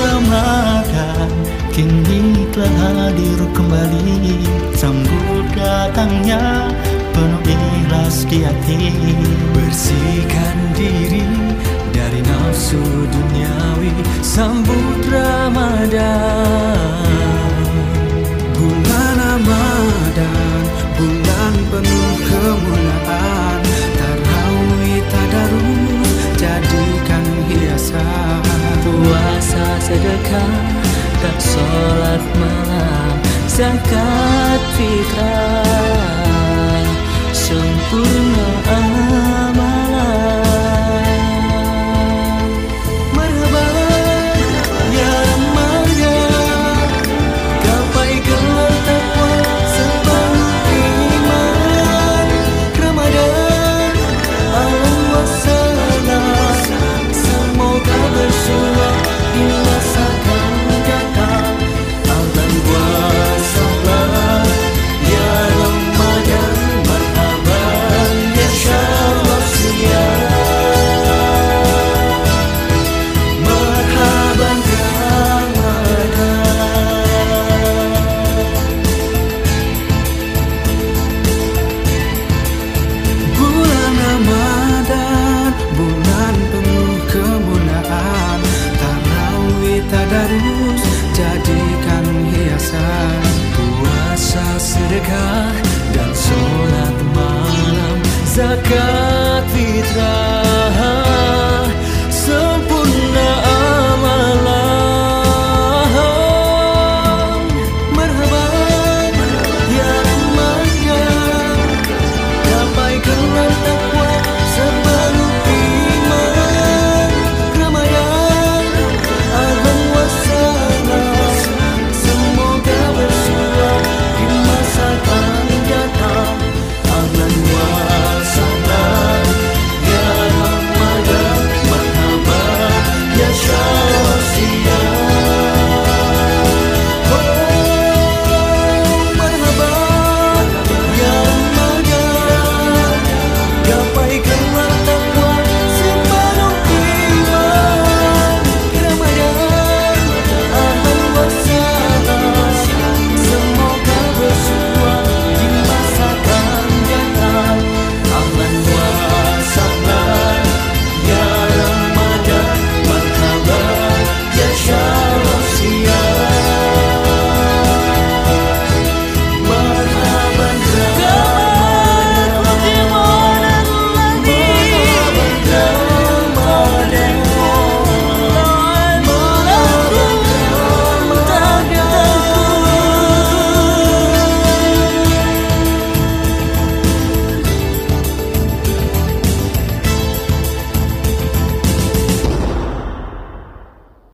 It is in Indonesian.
Ramadan kini telah hadir kembali. Sambut datangnya penuh ikhlas di hati. Bersihkan diri dari nafsu duniawi Sambut Ramadan. Bulan Ramadan Bulan penuh sedekah dan sholat malam Zakat fitrah sedekah dan sholat malam Zakat fitrah